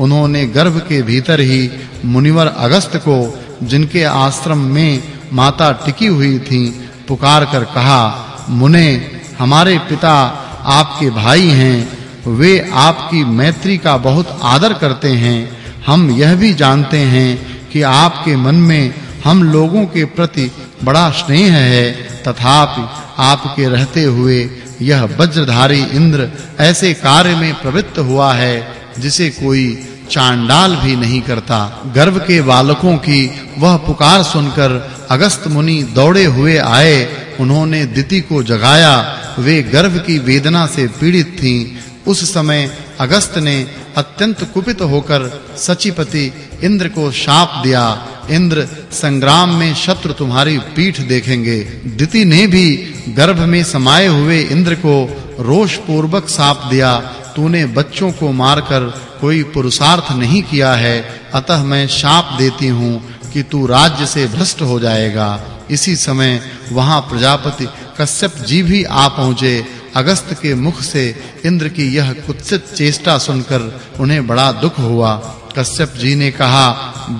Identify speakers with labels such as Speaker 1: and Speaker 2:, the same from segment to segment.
Speaker 1: उन्होंने गर्भ के भीतर ही मुनिवर अगस्त को, जिनके आश्रम में माता टिकी हुई थी, पुकार कर कहा, मुने, हमारे पिता आपके भाई हैं, वे आपकी मैत्री का बहुत आदर करते हैं। हम यह भी जानते हैं कि आपके मन में हम लोगों के प्रति बड़ा स्नेह है, तथापि आपके रहते हुए यह वज्रधारी इंद्र ऐसे कार्य में प्रवृत्त हुआ है जिसे कोई चांडाल भी नहीं करता। गर्भ के बालकों की वह पुकार सुनकर अगस्त मुनि दौड़े हुए आए। उन्होंने दिति को जगाया। वे गर्भ की वेदना से पीड़ित थीं। उस समय अगस्त ने अत्यंत कुपित होकर सचिपति इंद्र को शाप दिया। इंद्र, संग्राम में शत्रु तुम्हारी पीठ देखेंगे। दिति ने भी गर्भ में समाये हुए इंद्र को रोष पूर्वक शाप दिया। तूने बच्चों को मारकर कोई पुरुषार्थ नहीं किया है, अतः मैं शाप देती हूँ कि तू राज्य से भ्रष्ट हो जाएगा। इसी समय वहाँ प्रजापति कश्यप जी भी आ पहुँचे। अगस्त के मुख से इंद्र की यह कुत्सित चेष्टा सुनकर उन्हें बड़ा दुख हुआ। कश्यप जी ने कहा,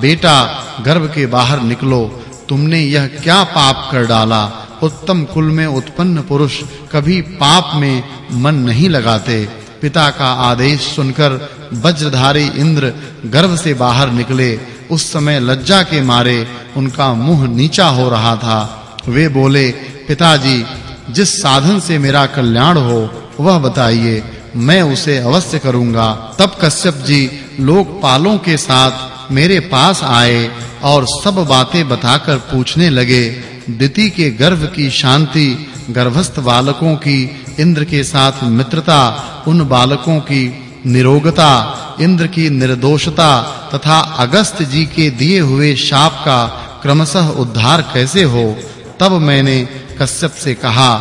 Speaker 1: बेटा, गर्भ के बाहर निकलो। तुमने यह क्या पाप कर डाला? उत्तम कुल में उत्पन्न पुरुष कभी पाप में मन नहीं लगाते। पिता का आदेश सुनकर वज्रधारी इंद्र गर्भ से बाहर निकले। उस समय लज्जा के मारे उनका मुँह नीचा हो रहा था। वे बोले, पिताजी, जिस साधन से मेरा कल्याण हो, वह बताइए। मैं उसे अवश्य करूँगा। तब कश्यप जी लोकपालों के साथ मेरे पास आए और सब बातें बताकर पूछने लगे। दिति के गर्भ की शांति, गर्भस्थ बालकों की इंद्र के साथ मित्रता, उन बालकों की निरोगता, इंद्र की निर्दोषता तथा अगस्त जी के दिए हुए शाप का क्रमशः उद्धार कैसे हो? तब मैंने कश्यप से कहा,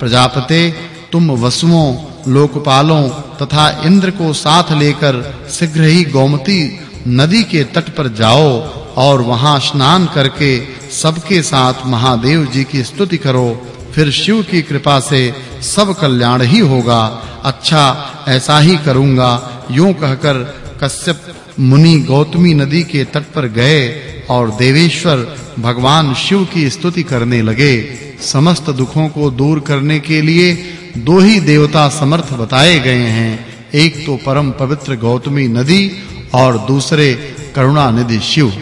Speaker 1: प्रजापते, तुम वसुओं, लोकपालों तथा इंद्र को साथ लेकर शीघ्र ही गोमती नदी के तट पर जाओ और वहाँ स्नान करके सबके साथ महादेव जी की स्तुति करो। फिर शिव की कृपा से सब कल्याण ही होगा। अच्छा ऐसा ही करूँगा। यूँ कहकर कश्यप मुनि गौतमी नदी के तट पर गए और देवेश्वर भगवान शिव की स्तुति करने लगे। समस्त दुखों को दूर करने के लिए दो ही देवता समर्थ बताए गए हैं। एक तो परम पवित्र गौतमी नदी और दूसरे करुणा निधि शिव।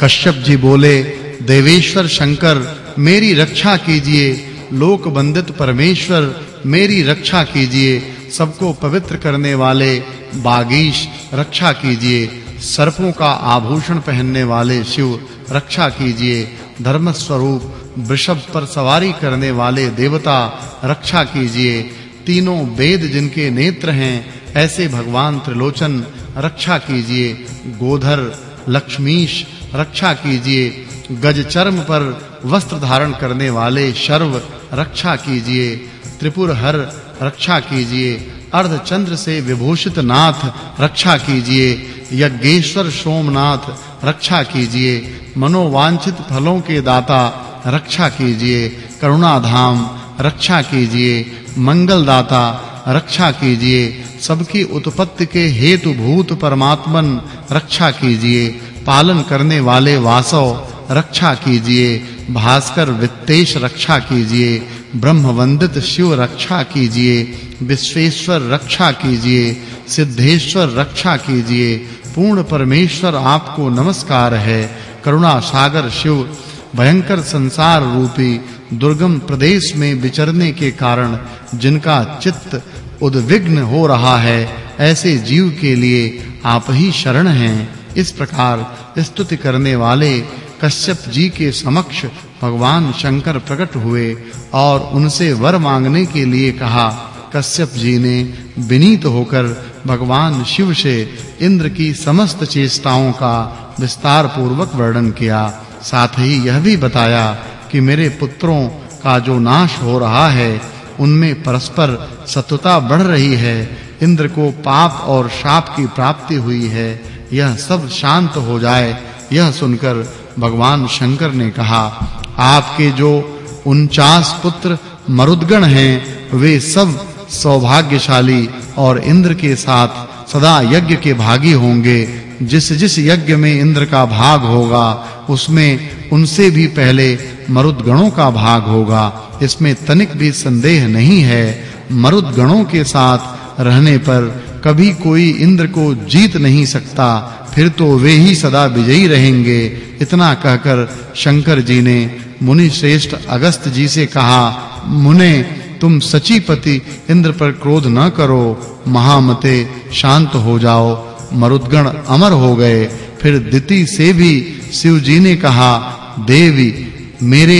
Speaker 1: कश्यप जी बोले, देवेश्वर शंकर, मेरी रक्षा कीजिए। लोक वंदित परमेश्वर, मेरी रक्षा कीजिए, सबको पवित्र करने वाले बागीश, रक्षा कीजिए, सर्पों का आभूषण पहनने वाले शिव, रक्षा कीजिए धर्म स्वरूप वृषभ पर सवारी करने वाले देवता, रक्षा कीजिए, तीनों वेद जिनके नेत्र हैं, ऐसे भगवान त्रिलोचन, रक्षा कीजिए, गोधर, लक्ष्मीश रक्षा कीजिए, गज चर्म पर वस्त्र धारण करने वाले शर्व, रक्षा कीजिए। त्रिपुर हर, रक्षा कीजिए। अर्धचंद्र से विभूषित नाथ, रक्षा कीजिए। यज्ञेश्वर सोमनाथ, रक्षा कीजिए। मनोवांछित फलों के दाता, रक्षा कीजिए। करुणा धाम रक्षा कीजिए। मंगल दाता रक्षा कीजिए। सबकी उत्पत्ति के हेतु भूत परमात्मन, रक्षा कीजिए। पालन करने वाले वासव रक्षा कीजिए, भास्कर वित्तेश रक्षा कीजिए, ब्रह्मवंदित शिव रक्षा कीजिए, विश्वेश्वर रक्षा कीजिए, सिद्धेश्वर रक्षा कीजिए, पूर्ण परमेश्वर आपको नमस्कार है, करुणा सागर शिव, भयंकर संसार रूपी, दुर्गम प्रदेश में विचरने के कारण जिनका चित्त उद्विग्न हो रहा है, ऐसे जीव के लिए आप ही शरण हैं। इस प्रकार स्तुति करने वाले कश्यप जी के समक्ष भगवान शंकर प्रकट हुए और उनसे वर मांगने के लिए कहा, कश्यप जी ने विनीत होकर भगवान शिव से इंद्र की समस्त चेष्टाओं का विस्तार पूर्वक वर्णन किया। साथ ही यह भी बताया कि मेरे पुत्रों का जो नाश हो रहा है, उनमें परस्पर शत्रुता बढ़ रही है। इंद्र को पाप और शाप की प्राप्ति हुई है। यह सब शांत हो जाए, यह सुनकर भगवान शंकर ने कहा, आपके जो 49 पुत्र मरुदगण हैं, वे सब सौभाग्यशाली और इंद्र के साथ सदा यज्ञ के भागी होंगे। जिस जिस यज्ञ में इंद्र का भाग होगा, उसमें उनसे भी पहले मरुदगणों का भाग होगा। इसमें तनिक भी संदेह नहीं है, मरुदगणों के साथ रहने पर कभी कोई इंद्र को जीत नहीं सकता, फिर तो वे ही सदा विजयी रहेंगे। इतना कहकर शंकर जी ने मुनि श्रेष्ठ अगस्त जी से कहा, मुने, तुम सचीपति, इंद्र पर क्रोध न करो, महामते शांत हो जाओ। मरुदगण अमर हो गए। फिर दिति से भी शिव जी ने कहा, देवी, मेरे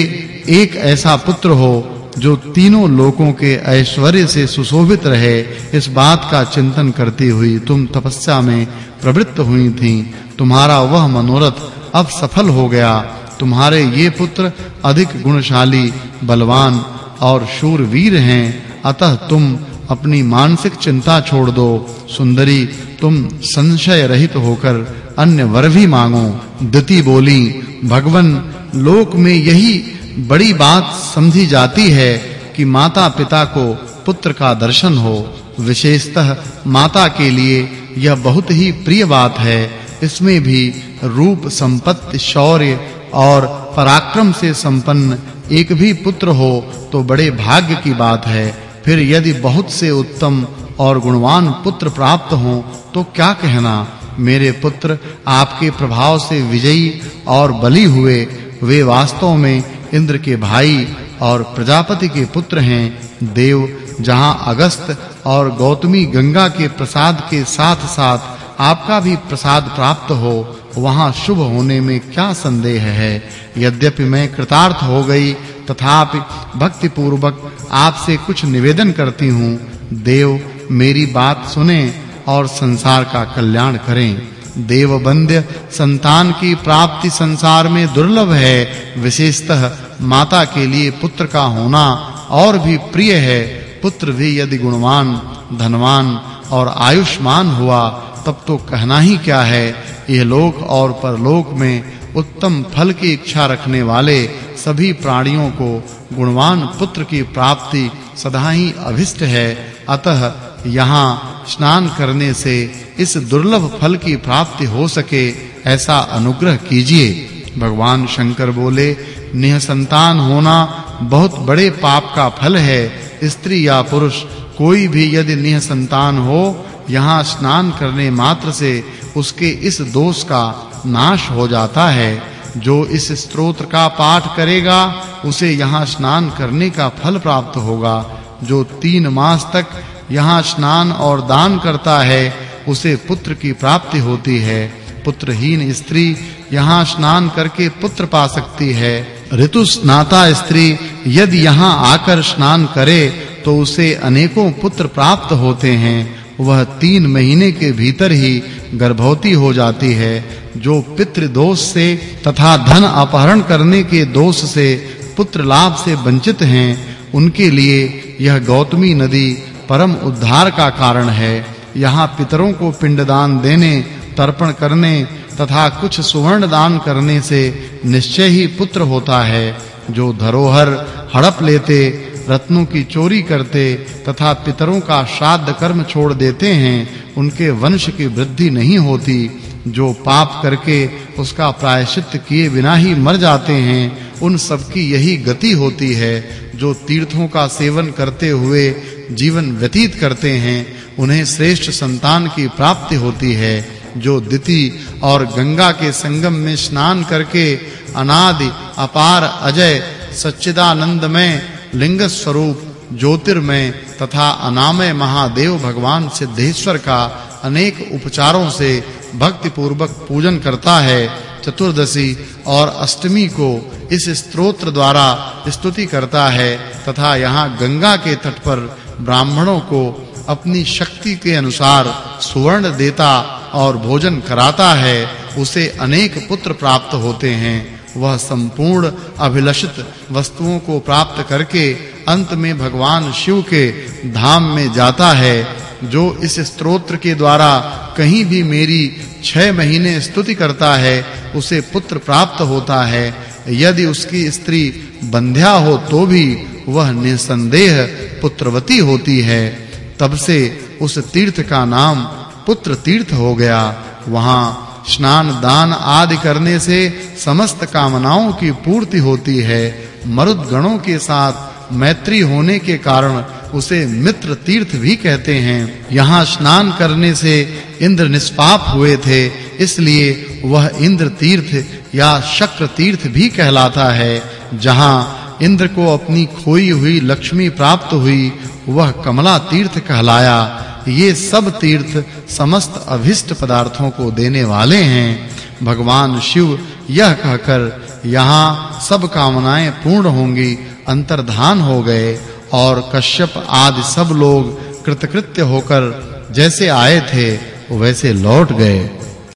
Speaker 1: एक ऐसा पुत्र हो जो तीनों लोकों के ऐश्वर्य से सुशोभित रहे, इस बात का चिंतन करती हुई तुम तपस्या में प्रवृत्त हुई थी। तुम्हारा वह मनोरथ अब सफल हो गया। तुम्हारे ये पुत्र अधिक गुणशाली, बलवान और शूरवीर हैं। अतः तुम अपनी मानसिक चिंता छोड़ दो। सुंदरी, तुम संशय रहित होकर अन्य वर भी मांगो। दति बोली, भगवन, लोक में यही बड़ी बात समझी जाती है कि माता पिता को पुत्र का दर्शन हो। विशेषतः माता के लिए यह बहुत ही प्रिय बात है। इसमें भी रूप, संपत्ति, शौर्य और पराक्रम से संपन्न एक भी पुत्र हो तो बड़े भाग्य की बात है। फिर यदि बहुत से उत्तम और गुणवान पुत्र प्राप्त हों तो क्या कहना? मेरे पुत्र, आपके प्रभाव से विजयी और बली हुए, वे वास्तव में इंद्र के भाई और प्रजापति के पुत्र हैं देव, जहाँ अगस्त और गौतमी गंगा के प्रसाद के साथ-साथ आपका भी प्रसाद प्राप्त हो, वहाँ शुभ होने में क्या संदेह है? यद्यपि मैं कृतार्थ हो गई, तथापि भक्ति पूर्वक आपसे कुछ निवेदन करती हूँ। देव, मेरी बात सुने और संसार का कल्याण करें। देवबंद्य संतान की प्राप्ति संसार में दुर्लभ है। विशेषतः माता के लिए पुत्र का होना और भी प्रिय है। पुत्र भी यदि गुणवान, धनवान और आयुष्मान हुआ, तब तो कहना ही क्या है? यह लोक और परलोक में उत्तम फल की इच्छा रखने वाले सभी प्राणियों को गुणवान पुत्र की प्राप्ति सदा ही अभिष्ट है। अतः यहाँ स्नान करने से इस दुर्लभ फल की प्राप्ति हो सके, ऐसा अनुग्रह कीजिए। भगवान शंकर बोले, निह संतान होना बहुत बड़े पाप का फल है। स्त्री या पुरुष, कोई भी यदि निह संतान हो, यहाँ स्नान करने मात्र से उसके इस दोष का नाश हो जाता है। जो इस स्तोत्र का पाठ करेगा, उसे यहाँ स्नान करने का फल प्राप्त होगा। जो तीन मास तक यहाँ स्नान और दान करता है उसे पुत्र की प्राप्ति होती है। पुत्रहीन स्त्री यहाँ स्नान करके पुत्र पा सकती है। ऋतु स्नाता स्त्री यदि यहाँ आकर स्नान करे तो उसे अनेकों पुत्र प्राप्त होते हैं। वह तीन महीने के भीतर ही गर्भवती हो जाती है, जो पितृ दोष से तथा धन अपहरण करने के दोष से पुत्र लाभ से वंचित हैं। उनके लिए यह गौतमी नदी परम उद्धार का कारण है। यहाँ पितरों को पिंडदान देने, तर्पण करने तथा कुछ सुवर्ण दान करने से निश्चय ही पुत्र होता है, जो धरोहर, हड़प लेते, रत्नों की चोरी करते तथा पितरों का श्राद्ध कर्म छोड़ देते हैं, उनके वंश की वृद्धि नहीं होती, जो पाप करके उसका प्रायश्चित किए बिना ही मर जाते हैं, उन सब की यही गति होती है, जो तीर्थों का सेवन करते हुए जीवन व्यतीत करते हैं, उन्हें श्रेष्ठ संतान की प्राप्ति होती है, जो दिति और गंगा के संगम में स्नान करके अनादि, अपार अजय, सच्चिदानंदमय लिंग स्वरूप ज्योतिर्मय तथा अनामय महादेव भगवान सिद्धेश्वर का अनेक उपचारों से भक्ति पूर्वक पूजन करता है, चतुर्दशी और अष्टमी को इस स्तोत्र द्वारा स्तुति करता है तथा यहाँ गंगा के तट पर ब्राह्मणों को अपनी शक्ति के अनुसार सुवर्ण देता और भोजन कराता है, उसे अनेक पुत्र प्राप्त होते हैं। वह संपूर्ण अभिलषित वस्तुओं को प्राप्त करके अंत में भगवान शिव के धाम में जाता है, जो इस स्तोत्र के द्वारा कहीं भी मेरी 6 महीने स्तुति करता है, उसे पुत्र प्राप्त होता है। यदि उसकी स्त्री बंध्या हो तो भी वह निसंदेह पुत्रवती होती है, तब से उस तीर्थ का नाम पुत्र तीर्थ हो गया। वहाँ स्नान दान आदि करने से समस्त कामनाओं की पूर्ति होती है। मरुद गणों के साथ मैत्री होने के कारण उसे मित्र तीर्थ भी कहते हैं। यहाँ स्नान करने से इंद्र निष्पाप हुए थे, इसलिए वह इंद्र तीर्थ या शक्र तीर्थ भी कहलाता है, जहाँ इंद्र को अपनी खोई हुई लक्ष्मी प्राप्त हुई, वह कमला तीर्थ कहलाया। ये सब तीर्थ समस्त अभिष्ट पदार्थों को देने वाले हैं। भगवान शिव यह कहकर, यहाँ सब कामनाएँ पूर्ण होंगी, अंतर्धान हो गए, और कश्यप आदि सब लोग कृतकृत्य होकर जैसे आए थे, वैसे लौट गए।